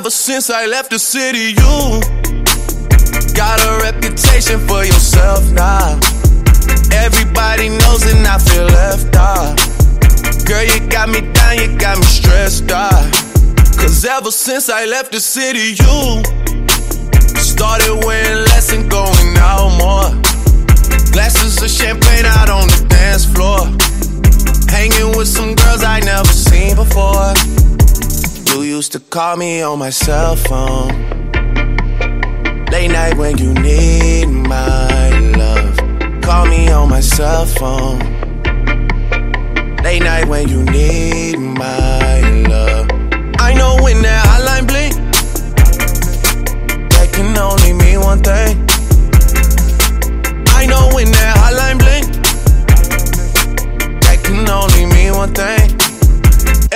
Ever since I left the city, you got a reputation for yourself now. Everybody knows and I feel left out. Girl, you got me down, you got me stressed out. Cause ever since I left the city, you started wearing less and going out more. Call me on my cell phone. Late night when you need my love. Call me on my cell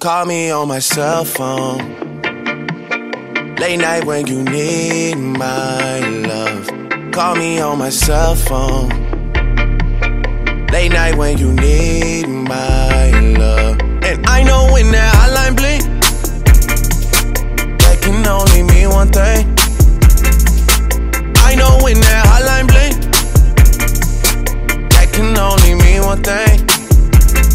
Call me on my cell phone. Late night when you need my love. Call me on my cell phone. Late night when you need my love. And I know when that hotline blink,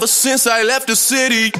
Ever since I left the city,